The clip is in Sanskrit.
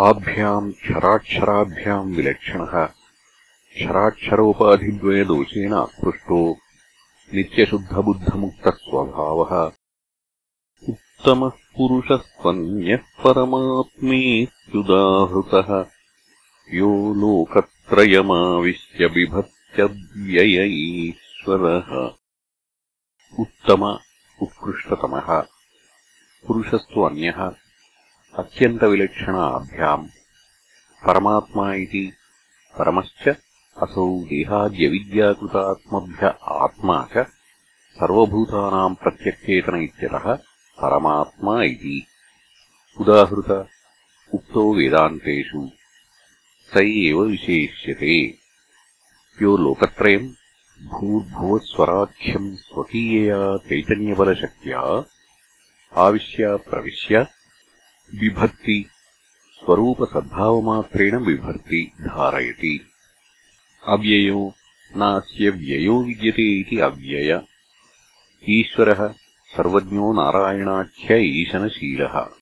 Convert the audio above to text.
आभ्याम् क्षराक्षराभ्याम् विलक्षणः। क्षराक्षरोपाधिद्वयदोषेण अपृष्टो नित्यशुद्धबुद्धमुक्तस्वभावः। उत्तमः पुरुषस्त्वन्यः परमात्मेत्युदाहृतः यो लोकत्रयमाविश्य बिभत्यव्यय ईश्वरः उत्तम उत्कृष्टतमः। पुरुषस्तु अन्यः अत्यन्तविलक्षणाभ्याम्। परमात्मा इति परमश्च असौ देहाद्यविद्याकृतात्मभ्य आत्मा च सर्वभूतानाम् प्रत्यक्षेतन इत्यतः परमात्मा इति। उदाहृत उक्तो वेदान्तेषु स एव विशेष्यते। यो लोकत्रयम् भूर्भुवस्वराख्यम् स्वकीयया चैतन्यबलशक्त्या आविश्य प्रविश्य बिभर्ति स्वरूपसद्भावमात्रेण बिभर्ति धारयति। अव्ययो नास्य व्ययो विद्यते इति अव्यय। ईश्वरः सर्वज्ञो नारायणाख्य ईशनशीलः